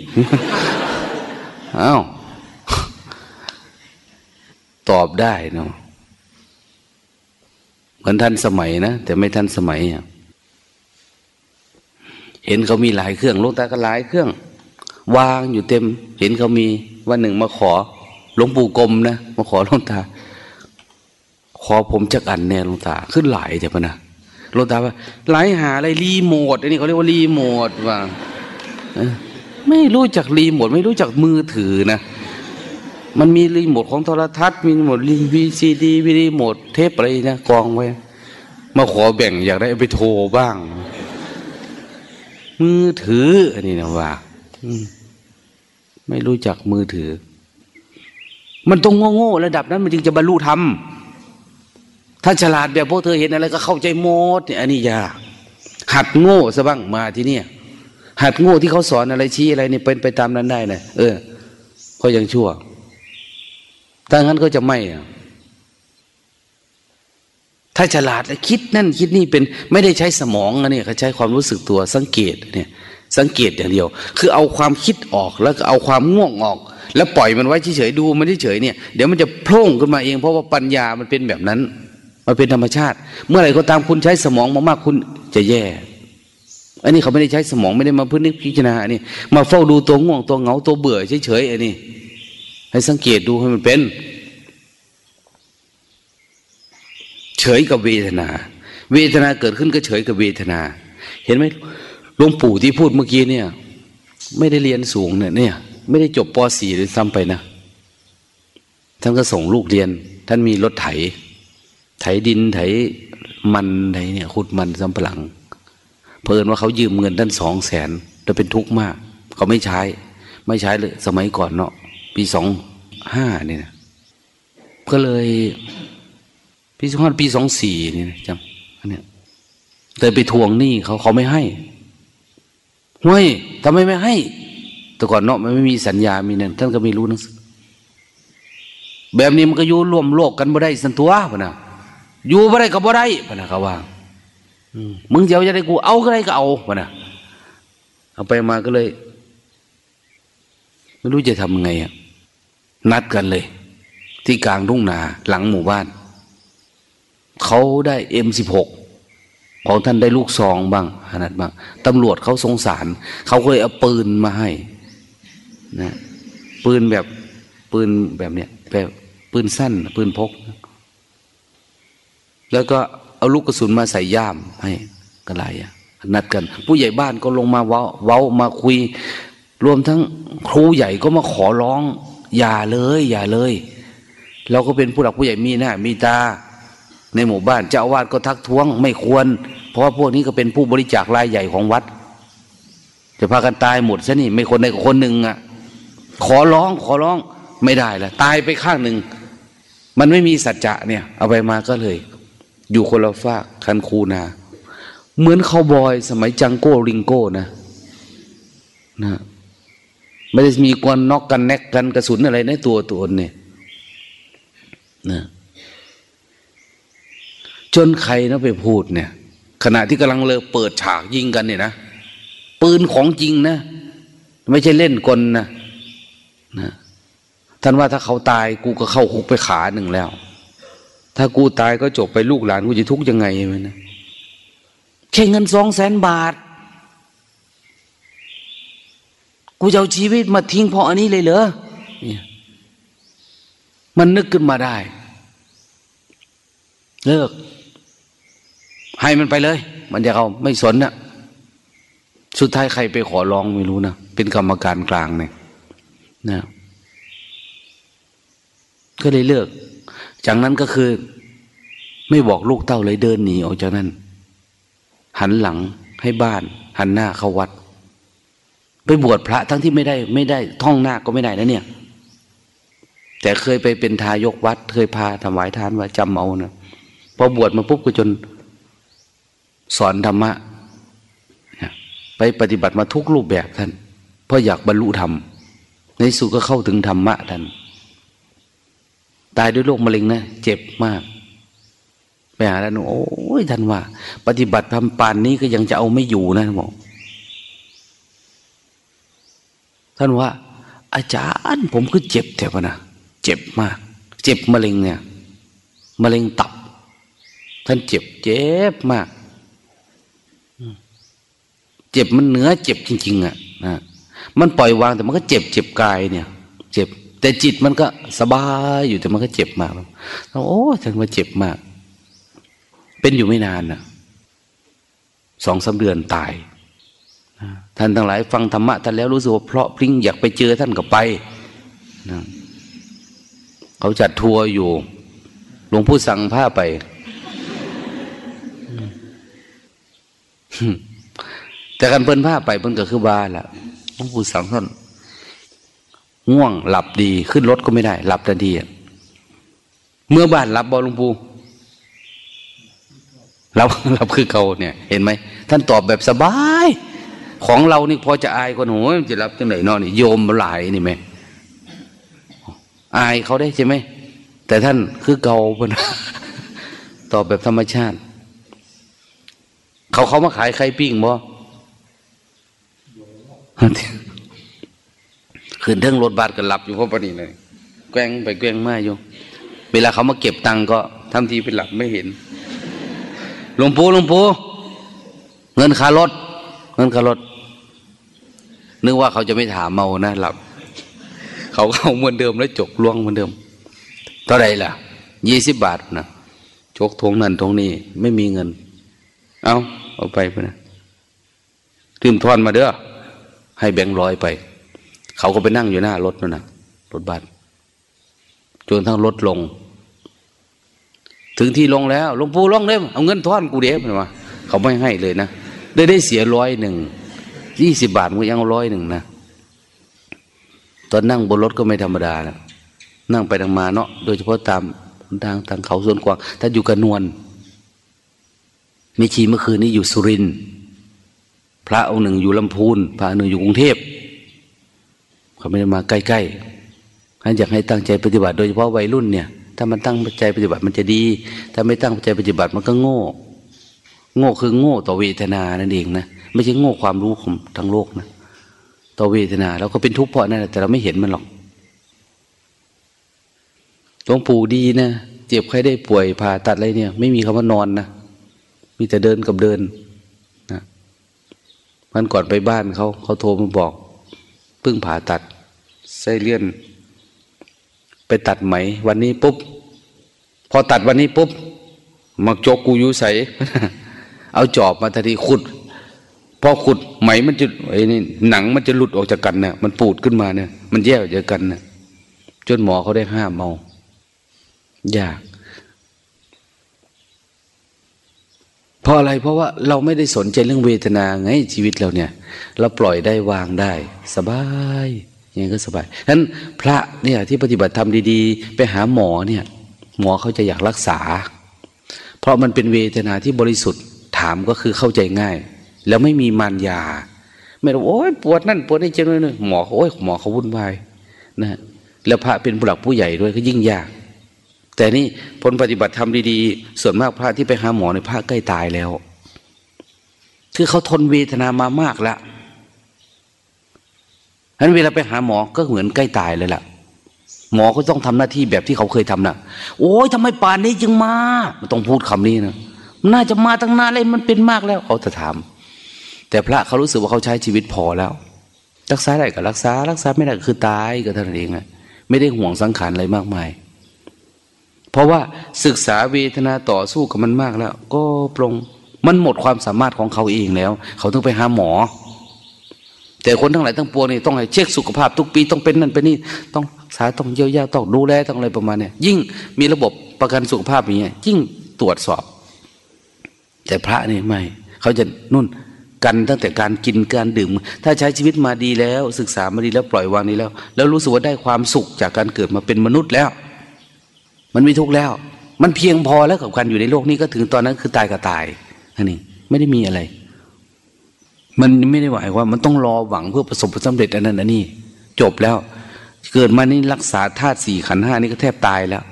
อ้าวตอบได้เนาะเหมือนท่านสมัยนะแต่ไม่ท่านสมัย เห็นเขามีหลายเครื่องลงตาก็หลายเครื่อง วางอยู่เต็ม เห็นเขามีวันหนึ่งมาขอหลวงปู่กรมนะมาขอลวงตา ขอผมจักอันแน่ลวงตาขึ้นหลายแต่ปะนะลวงตาว่าหลายหาอะไรรีโมทอันนี้เขาเรียกว่ารีโมทว่าไม่รู้จักรีโมทไม่รู้จักมือถือนะมันมีรีโมทของโทรทัศน์มีรีโมทวีซีดีมีรีโมทเทปอะไรนะกองไว้ มาขอแบ่งอยากได้ไปโทรบ้าง มือถือ อันนี้นะว่าไม่รู้จักมือถือ มันต้องโง่ๆระดับนั้น มันจึงจะบรรลุธรรมถ้าฉลาดแบบพวกเธอเห็นอะไรก็เข้าใจหมดเนี่ยอันนี้ยากหัดโง่ซะบ้างมาที่นี่หัดโง่ที่เขาสอนอะไรชี้อะไรนี่เป็นไปตามนั้นได้นะเออ ก็ยังชั่วถ้างั้นก็จะไม่ ถ้าฉลาดแล้วคิดนั่นคิดนี่เป็นไม่ได้ใช้สมองนะเนี่ยเขาใช้ความรู้สึกตัวสังเกตเนี่ย สังเกตอย่างเดียว คือเอาความคิดออกแล้วก็เอาความง่วงออก แล้วปล่อยมันไว้เฉยๆดูมันเฉยๆเนี่ยเดี๋ยวมันจะโผล่ขึ้นมาเองเพราะว่าปัญญามันเป็นแบบนั้น มันเป็นธรรมชาติ เมื่อไหร่ก็ตามคุณใช้สมองมากๆคุณจะแย่อันนี้เขาไม่ได้ใช้สมองไม่ได้มาพื้นพิจารณาอันนี้มาเฝ้าดูตัวง่วงตัวเหงาตัวเบื่อเฉยๆอันนี้ให้สังเกตดูให้มันเป็น เฉยกับเวทนา เวทนาเกิดขึ้นก็เฉยกับเวทนา เห็นไหมหลวงปู่ที่พูดเมื่อกี้เนี่ย ไม่ได้เรียนสูงเนี่ยเนี่ย ไม่ได้จบป .4 หรือซ้ำไปนะท่านก็ส่งลูกเรียน ท่านมีรถไถ ไถดินไถมันไถเนี่ยขุดมันสำปะหลังเพลินว่าเขายืมเงินท่านสองแสนแต่เป็นทุกข์มาก เขาไม่ใช้ ไม่ใช้เลย สมัยก่อนเนาะปีสองห้าเนี่ยก็เลย ปีสองห้าปีสองสี่นี่จำอันเนี้ยแต่ไปทวงหนี้เขาเขาไม่ให้ห้วยทำไมไม่ให้ แต่ก่อนเนาะมันไม่มีสัญญามีเนั่นท่านก็ไม่รู้นังสือแบบนี้มันก็อยู่ร่วมโลกกันบ่ได้สันตัวพนะอยู่บ่ได้ก็บ่ได้พนะเขาว่ามึงเจ้าจะได้กูเอาก็ได้ก็เอาพนะเอาไปมาก็เลย ไม่รู้จะทำไงอะนัดกันเลย ที่กลางทุ่งนาหลังหมู่บ้าน เขาได้เอ็มสิบหกของท่านได้ลูกซองบ้างขนาดบ้างตำรวจเขาสงสาร เขาก็เลยเอาปืนมาให้นะปืนแบบปืนแบบเนี้ยแบบปืนสั้น ปืนพก แล้วก็เอาลูกกระสุนมาใส่ย่ามให้กันไรอะนัดกัน ผู้ใหญ่บ้านก็ลงมาเว้าเว้ามาคุย รวมทั้งครูใหญ่ก็มาขอร้อง อย่าเลย อย่าเลย เราก็เป็นผู้หลักผู้ใหญ่มีหน้ามีตา ในหมู่บ้านเจ้าอาวาสก็ทักท้วงไม่ควร เพราะว่าพวกนี้ก็เป็นผู้บริจาครายใหญ่ของวัด จะพากันตายหมดซะนี่ไม่คนใดคนหนึ่งอะ ขอร้องขอร้องไม่ได้ละตายไปข้างหนึ่ง มันไม่มีสัจจะเนี่ย เอาไปมาก็เลย อยู่คนละฝากคันคูนา เหมือนเขาบอยสมัยจังโก้ริงโก้นะนะไม่ได้มีกวนนอกกันแนกกันกระสุนอะไรในตัวตัวเนี่ยนะ จนใครนะไปพูดเนี่ย ขณะที่กำลังเลอเปิดฉากยิงกันเนี่ยนะปืนของจริงนะ ไม่ใช่เล่นกลนะนะท่านว่าถ้าเขาตายกูก็เข้าคุกไปขาหนึ่งแล้ว ถ้ากูตายก็จบไปลูกหลานกูจะทุกข์ยังไงไหมนะแค่เงินสองแสนบาท กูจะเอาชีวิตมาทิ้งเพราะอันนี้เลยเหรอเนี่ยมันนึกขึ้นมาได้ เลิก ให้มันไปเลย มันจะเอาไม่สนนะ่ะสุดท้ายใครไปขอร้องไม่รู้นะเป็นกรรมการกลางเนี่ยนะก็เลยเลิก จากนั้นก็คือ ไม่บอกลูกเต้าเลยเดินหนีออกจากนั้น หันหลังให้บ้าน หันหน้าเข้าวัด ไปบวชพระทั้งที่ไม่ได้ ไม่ได้ ท่องหน้าก็ไม่ได้นะเนี่ย แต่เคยไปเป็นทายกวัด เคยพาถวายทานว่าจำเอานะพอบวชมาปุ๊บก็จน สอนธรรมะไปปฏิบัติมาทุกรูปแบบท่าน เพราะอยากบรรลุธรรม ในสุดก็เข้าถึงธรรมะท่าน ตายด้วยโรคมะเร็งนะ เจ็บมาก ไปหาท่านโอ้ยท่านว่า ปฏิบัติทำปานนี้ก็ยังจะเอาไม่อยู่นะท่านบอกท่านว่า อาจารย์ผมก็เจ็บแถวนะเจ็บมาก เจ็บมะเร็งเนี่ยมะเร็งตับ ท่านเจ็บเจ็บมาก เจ็บมันเหนือเจ็บจริง ๆ อะนะมันปล่อยวางแต่มันก็เจ็บเจ็บกายเนี่ย เจ็บ แต่จิตมันก็สบายอยู่แต่มันก็เจ็บมากโอ้ฉันว่าเจ็บมาก เป็นอยู่ไม่นานนะสองสาเดือนตายท่านทั้งหลาย ฟังธรรมะท่านแล้วรู้สึกว่าเพราะพริ้งอยากไปเจอท่านก็ไปนะเขาจัดทัวร์อยู่หลวงพ่สั่งผ้าไป แต่การเพิ่นผ้าไปเพิ่นก็คือบาละหลวงปู่สังท่านง่วงหลับดีขึ้นรถก็ไม่ได้ หลับทันทีเมื่อบ้านหลับบอหลวงปู่หลับหลับคือเขาเนี่ย เห็นไหมท่านตอบแบบสบาย ของเรานี่พอจะอายคนหัวจะรับจังไหนนอนนี่โยมหลายนี่ไหมอายเขาได้ใช่ไหมแต่ท่านคือเกาเพิ่นตอบแบบธรรมชาติ เขาเขามาขายไข่ปิ้งบ่ ขึ้นเทิงรถบัสก็หลับอยู่เพราะปนีเลยแกล้งไปแกล้งมาอยู่ เวลาเขามาเก็บตังก็ทำทีเป็นหลับไม่เห็นหลวงปู่หลวงปู่เงินค่ารถเงินค่ารถนึกว่าเขาจะไม่ถามเมานะหลับ เขาเข้าเหมือนเดิมแล้วจกล่วงเหมือนเดิม เท่าไรล่ะยี่สิบบาทนะจกทงนั่นทงนี้ไม่มีเงิน เอาเอาไปไปนะตืมทอนมาเด้อ ให้แบงค์ร้อยไป เขาก็ไปนั่งอยู่หน้ารถนั่นนะรถบัสจนทั้งรถลง ถึงที่ลงแล้วลงปูลงเลยเอาเงินทอนกูเด้มาเขาไม่ให้เลยนะได้ได้เสียร้อยหนึ่งยี่สิบบาทมันยังร้อยหนึ่งนะตอนนั่งบนรถก็ไม่ธรรมดาแล้วนั่งไปทางมาเนาะโดยเฉพาะตามทางทางเขาส่วนกวางถ้าอยู่กับนวลมีชีเมื่อคืนนี้อยู่สุรินทร์ พระองค์หนึ่งอยู่ลำพูนพระหนึ่งอยู่กรุงเทพเขาไม่ได้มาใกล้ๆท่านอยากให้ตั้งใจปฏิบัติ โดยเฉพาะวัยรุ่นเนี่ย ถ้ามันตั้งใจปฏิบัติมันจะดี ถ้าไม่ตั้งใจปฏิบัติมันก็โง่ โง่คือโง่ต่อเวทนานั่นเองนะไม่ใช่โง่ความรู้ของทั้งโลกนะต่อเวทนาเราก็เป็นทุกข์เพราะนั่นแต่เราไม่เห็นมันหรอกหลวงปู่ดีนะเจ็บใครได้ป่วยผ่าตัดอะไรเนี่ย ไม่มีคำว่านอนนะมีแต่เดินกับเดิน มันก่อนไปบ้านเขาเขาโทรมาบอกเพิ่งผ่าตัดไส้เลื่อน ไปตัดไหม วันนี้ปุ๊บ พอตัดวันนี้ปุ๊บมักจกกูยุใสเอาจอบมาทันทีขุดพอขุดไหมมันจะไอ้นี่หนังมันจะหลุดออกจากกันเนะี่ยมันปูดขึ้นมาเนี่ย มันแยกออกจากกันเนะี่ยจนหมอเขาได้ห้ามเอายากเพ ราะอะไรเพราะว่าเราไม่ได้สนใจเรื่องเวทนาไงชีวิตเราเนี่ย เราปล่อยได้วางได้ สบายอย่างนี้ก็สบายฉะนั้นพระเนี่ยที่ปฏิบัติธรรมดีๆ ไปหาหมอเนี่ย หมอเขาจะอยากรักษา เพราะมันเป็นเวทนาที่บริสุทธิ์ถามก็คือเข้าใจง่าย แล้วไม่มีมารยา ไม่รู้โอ้ยปวดนั่นปวดนี่เจ้าเลยหมอโอ้ยหมอเขาวุ่นวายนะแล้วพระเป็นผู้หลักผู้ใหญ่ด้วยก็ยิ่งยาก แต่นี่ผลปฏิบัติธรรมดีๆ ส่วนมากพระที่ไปหาหมอในพระใกล้ตายแล้ว คือเขาทนเวทนามามากแล้วฉะนั้นเวลาไปหาหมอก็เหมือนใกล้ตายเลยล่ะ หมอก็ต้องทำหน้าที่แบบที่เขาเคยทำนะ่ะ โอ้ยทำไมป่านนี้จึงมา มันต้องพูดคำนี้นะมันน่าจะมาตั้งนานเลยมันเป็นมากแล้วเขาจะถาม แต่พระเขารู้สึกว่าเขาใช้ชีวิตพอแล้ว รักษาได้ก็รักษา รักษาไม่ได้ก็คือตายก็เท่านั้นเองไม่ได้ห่วงสังขารอะไรมากมาย เพราะว่าศึกษาเวทนาต่อสู้กับมันมากแล้ว ก็ปรงมันหมดความสามารถของเขาเองแล้ว เขาต้องไปหาหมอ แต่คนทั้งหลายทั้งปวงนี่ต้องให้เช็คสุขภาพทุกปีต้องเป็นนั่นเป็นนี่ต้องสาต้องเยียวยาต้องดูแลต้องอะไรประมาณเนี้ยยิ่งมีระบบประกันสุขภาพอย่างเงี้ยยิ่งตรวจสอบ แต่พระนี่ไม่ เขาจะนุ่นกันตั้งแต่การกินการดื่ม ถ้าใช้ชีวิตมาดีแล้ว ศึกษามาดีแล้วปล่อยวางนี้แล้ว แล้วรู้สึกว่าได้ความสุขจากการเกิดมาเป็นมนุษย์แล้ว มันไม่ทุกข์แล้ว มันเพียงพอแล้วกับการอยู่ในโลกนี้ก็ถึงตอนนั้นคือตายก็ตายอันนี้ไม่ได้มีอะไร มันไม่ได้หมายว่า มันต้องรอหวังเพื่อประสบผลสำเร็จอันนั้นอันนี้ จบแล้ว เกิดมานี่รักษาธาตุสี่ขันห้านี่ก็แทบตายแล้ว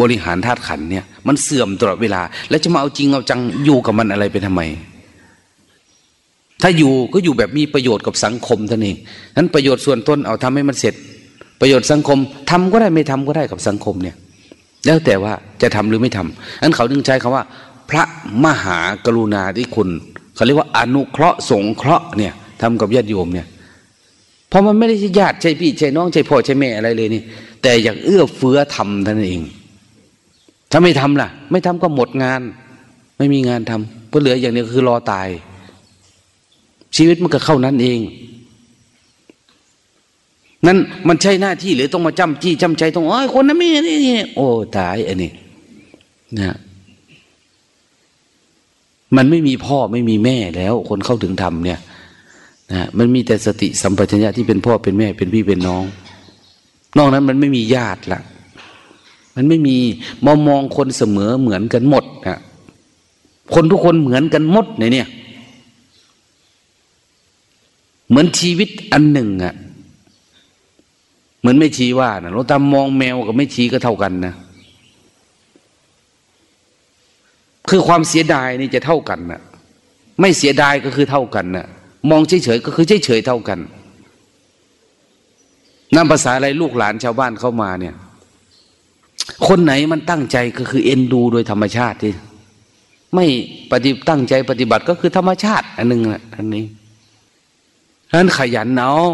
บริหารธาตุขันเนี่ย มันเสื่อมตลอดเวลา แล้วจะมาเอาจริงเอาจังอยู่กับมันอะไรไปทำไมถ้าอยู่ก็อยู่แบบมีประโยชน์กับสังคมท่านเองนั้นประโยชน์ส่วนต้นเอาทำให้มันเสร็จ ประโยชน์สังคมทำก็ได้ไม่ทำก็ได้กับสังคมเนี่ย แล้วแต่ว่าจะทำหรือไม่ทำอันเขาจึงใช้คำว่า พระมหากรุณาธิคุณเขาเรียกว่าอนุเคราะห์สงเคราะห์เนี่ยทำกับญาติโยมเนี่ยเพราะมันไม่ได้ใช่ญาติใช่พี่ใช่น้องใช่พ่อใช่แม่อะไรเลยนี่ แต่อยากเอื้อเฟื้อทำท่านเอง ถ้าไม่ทำล่ะ ไม่ทำก็หมดงาน ไม่มีงานทำก็เหลืออย่างเดียวคือรอตาย ชีวิตมันก็เข้านั้นเอง นั้นมันใช่หน้าที่หรือต้องมาจำจี้จำใจต้องโอ้ยคนนั้นไม่นี่นี่โอ้ตายอันนี้นะมันไม่มีพ่อไม่มีแม่แล้ว คนเข้าถึงธรรมเนี่ยนะมันมีแต่สติสัมปชัญญะที่เป็นพ่อเป็นแม่เป็นพี่เป็นน้อง นอกนั้นมันไม่มีญาติละมันไม่มีมองมองคนเสมอเหมือนกันหมดนะคนทุกคนเหมือนกันหมดในเนี่ย เหมือนชีวิตอันหนึ่งอะ เหมือนไม่ชี้ว่านะเราตามมองแมวกับไม่ชี้ก็เท่ากันนะ คือความเสียดายนี่จะเท่ากันนะไม่เสียดายก็คือเท่ากันนะมองเฉยๆก็คือเฉยๆเท่ากันนั่นภาษาอะไรลูกหลานชาวบ้านเข้ามาเนี่ย คนไหนมันตั้งใจก็คือเอ็นดูโดยธรรมชาติที่ไม่ปฏิตั้งใจปฏิบัติก็คือธรรมชาติ อันหนึ่งแหละอันนี้ฉะนั้นขยันเนาะ